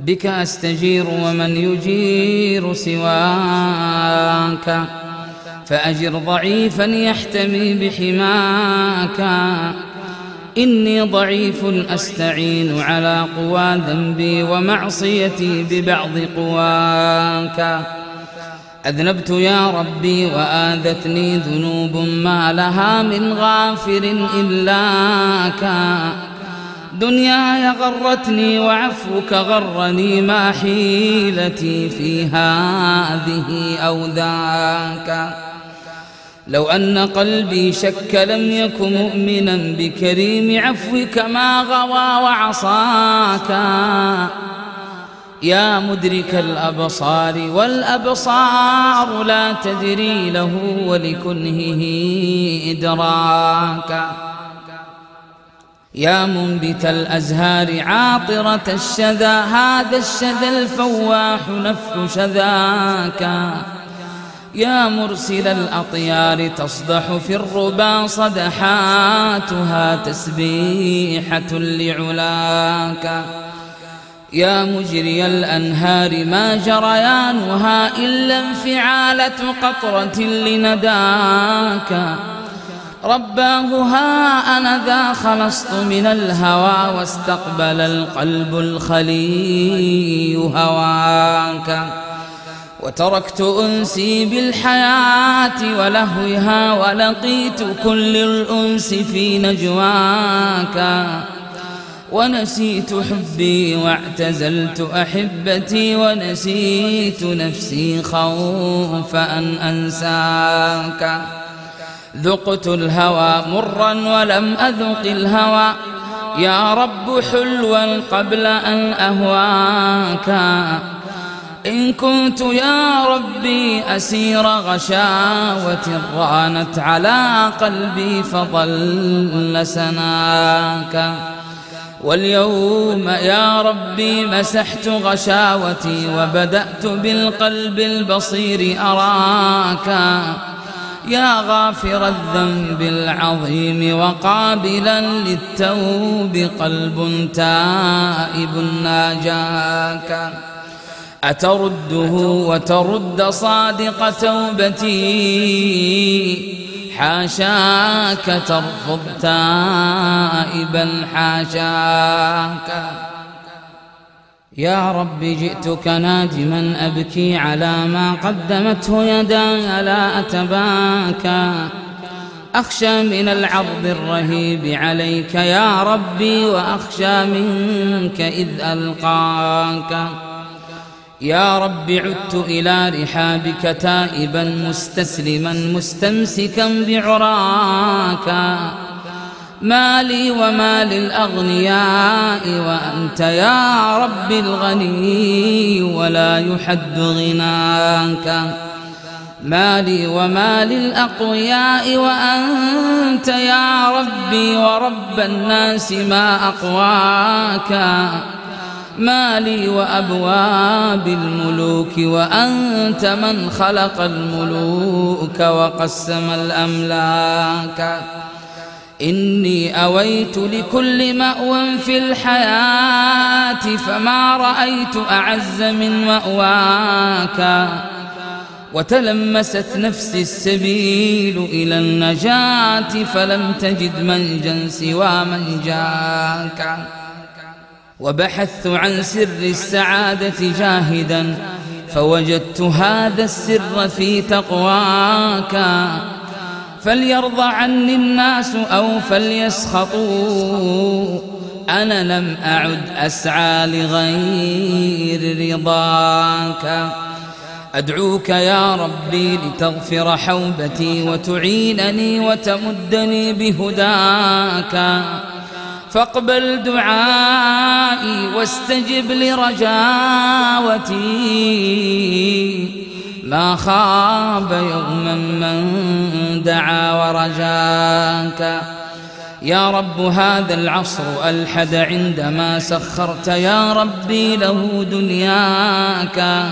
بك أستجير ومن يجير سواك. فأجر ضعيفا يحتمي بحماك. إني ضعيف أستعين على قوى ذنبي ومعصيتي ببعض قواك. أذنبت يا ربي وآذتني ذنوب ما لها من غافر إلاك دنياي غرتني وعفوك غرني ما حيلتي في هذه أو ذاك. لو أن قلبي شك لم يك مؤمنا بكريم عفوك ما غوى وعصاك. يا مدرك الأبصار والأبصار لا تدري له ولكنهه إدراكا يا منبت الأزهار عاطرة الشذا هذا الشذا الفواح نفح شذاك. يا مرسل الأطيار تصدح في الربا صدحاتها تسبيحة لعلاك. يا مجري الأنهار ما جريانها إلا انفعالة قطرة لنداك. رباه ها أنا ذا خلصت من الهوى واستقبل القلب الخلي هواك. وتركت أنسي بالحياة ولهوها ولقيت كل الأنس في نجواك. ونسيت حبي واعتزلت أحبتي ونسيت نفسي خوف أن أنساك. ذقت الهوى مرا ولم أذق الهوى. يا رب حلوا قبل أن أهواك. إن كنت يا ربي أسير غشاوة رانت على قلبي فضل سناك. واليوم يا ربي مسحت غشاوتي وبدأت بالقلب البصير أراك. يا غافر الذنب العظيم وقابلا للتوب قلب تائب ناجاك. أترده وترد صادق توبتي؟ حاشاك ترفض تائبا حاشاك. يا رب جئتك نادما أبكي على ما قدمته يداي لا أتباكى؟ أخشى من العرض الرهيب عليك يا ربي وأخشى منك إذ ألقاك. يا رب عدت إلى رحابك تائبا مستسلما مستمسكا بعراك. مالي وما للأغنياء وأنت يا رب الغني ولا يحد غناك. مالي وما للأقوياء وأنت يا ربي ورب الناس ما أقواك. مالي وأبواب الملوك وأنت من خلق الملوك وقسم الأملاك. إني أويت لكل مأوى في الحياة فما رأيت أعز من مأواك. وتلمست نفسي السبيل إلى النجاة فلم تجد منجا سوى من جاك وبحثت عن سر السعادة جاهدا فوجدت هذا السر في تقواك. فليرضى عني الناس أو فليسخطوا. أنا لم أعد أسعى لغير رضاك. أدعوك يا ربي لتغفر حوبتي وتعينني وتمدني بهداك. فاقبل دعائي واستجب لرجاوتي. ما خاب يوما من دعا ورجاك. يا رب هذا العصر ألحد عندما سخرت. يا ربي له دنياك.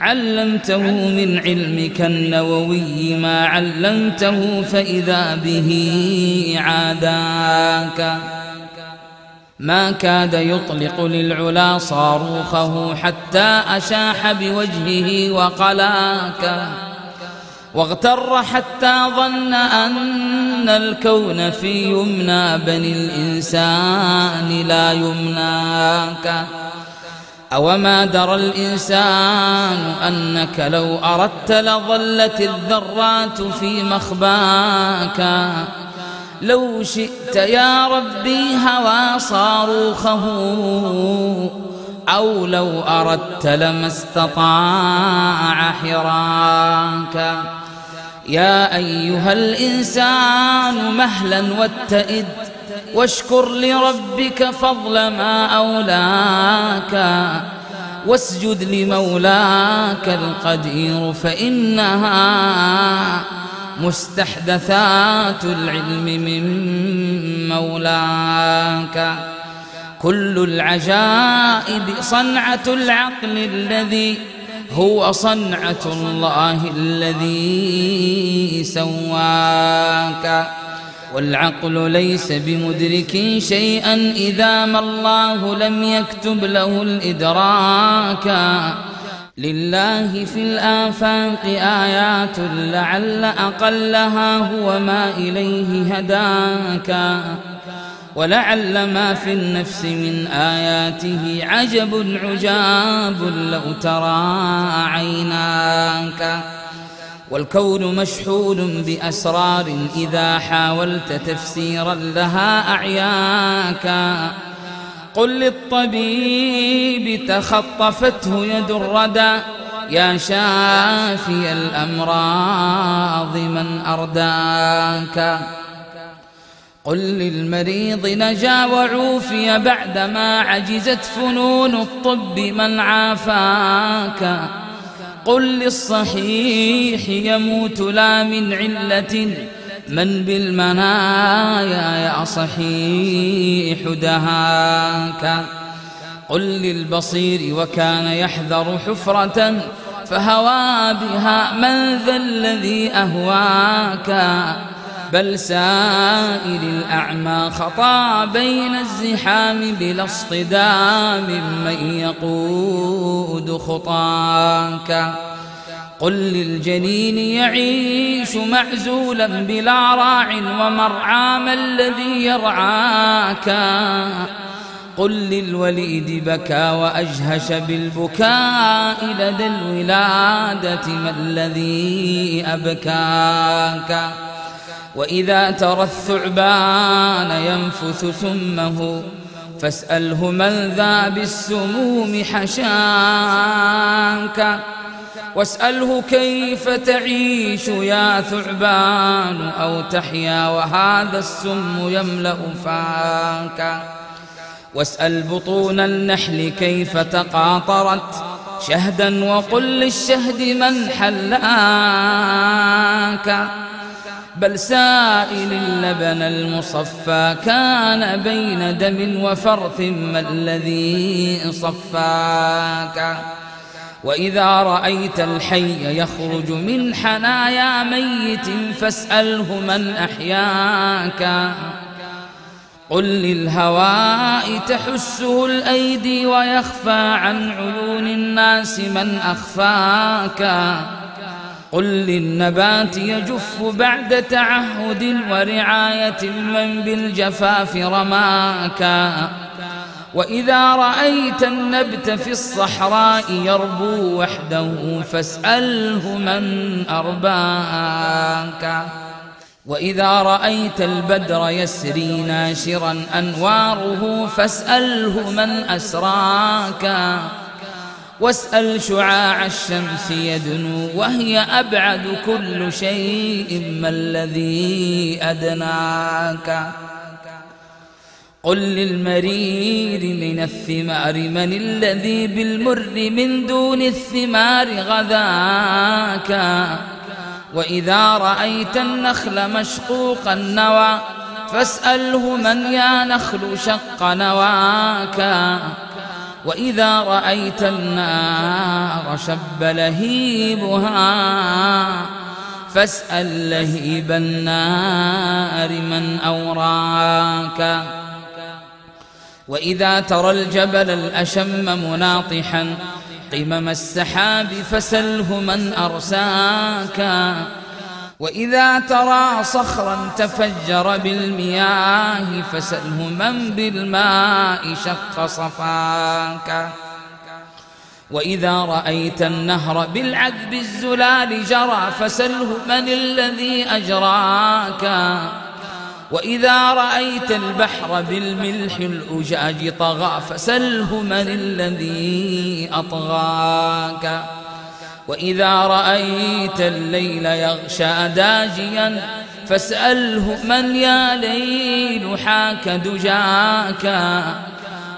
علمته من علمك النووي ما علمته فإذا به عاداك. ما كاد يطلق للعلا صاروخه حتى أشاح بوجهه وقلاك. واغتر حتى ظن أن الكون في يمنى بني الإنسان لا يمناك. أوما درى الإنسان أنك لو أردت لظلت الذرات في مخباك. لو شئت يا ربي هوى صاروخه أو لو أردت لما استطاع حراك. يا أيها الإنسان مهلا واتئد واشكر لربك فضل ما أولاك. واسجد لمولاك القدير فإنها مستحدثات العلم من مولاك. كل العجائب صنعة العقل الذي هو صنعة الله الذي سواك. والعقل ليس بمدرك شيئا إذا ما الله لم يكتب له الإدراك. لله في الآفاق آيات لعل أقلها هو ما إليه هداك. ولعل ما في النفس من آياته عجب عجاب لو ترى عيناك. والكون مشحون بأسرار إذا حاولت تفسيرا لها أعياك. قل للطبيب تخطفته يد الردى. يا شافي الأمراض من أرداك. قل للمريض نجا وعوفي بعدما عجزت فنون الطب من عافاك. قل للصحيح يموت لا من علة. من بالمنايا يا صحيح دهاك. قل للبصير وكان يحذر حفرة فهوى بها من ذا الذي أهواك. بل سائر الأعمى خطا بين الزحام بلا اصطدام من يقود خطاك. قل للجنين يعيش معزولا بلا راع ومرعى ما الذي يرعاك. قل للوليد بكى وأجهش بالبكاء لدى الولادة ما الذي أبكاك. وإذا ترى الثعبان ينفث سمه فاسأله من ذا بالسموم حشاك. واسأله كيف تعيش يا ثعبان أو تحيا وهذا السم يملأ فاك. واسأل بطون النحل كيف تقاطرت شهدا وقل للشهد من حلاك. بل سائل اللبن المصفى كان بين دم وفرث ما الذي صفاك. وإذا رأيت الحي يخرج من حنايا ميت فاسأله من أحياك. قل للهواء تحسه الأيدي ويخفى عن عيون الناس من أخفاك. قل للنبات يجف بعد تعهد ورعاية من بالجفاف رماك. وإذا رأيت النبت في الصحراء يربو وحده فاسأله من أرباك. وإذا رأيت البدر يسري ناشرا أنواره فاسأله من أسراك. واسأل شعاع الشمس يدنو وهي أبعد كل شيء ما الذي أدناك. قل للمرير من الثمار من الذي بالمر من دون الثمار غذاك؟ وإذا رأيت النخل مشقوق النوى فاسأله من يا نخل شق نواك؟ وإذا رأيت النار شب لهيبها فاسأل لهيب النار من أوراك؟ وإذا ترى الجبل الأشم مناطحا قمم السحاب فسله من أرساك. وإذا ترى صخرا تفجر بالمياه فسله من بالماء شق صفاك. وإذا رأيت النهر بالعذب الزلال جرى فسله من الذي أجراك. وإذا رأيت البحر بالملح الأجاج طغى فسله من الذي أطغاك. وإذا رأيت الليل يغشى داجيا فاسأله من يا ليل حاك دجاك.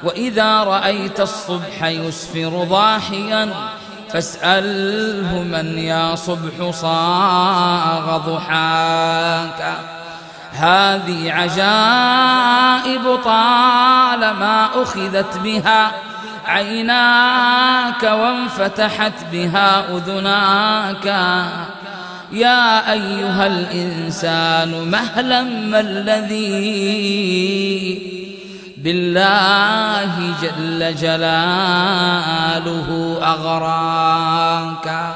وإذا رأيت الصبح يسفر ضاحيا فاسأله من يا صبح صاغ ضحاك. هذه عجائب طالما أخذت بها عيناك وانفتحت بها أذناك. يا أيها الإنسان مهلا ما الذي بالله جل جلاله أغراك.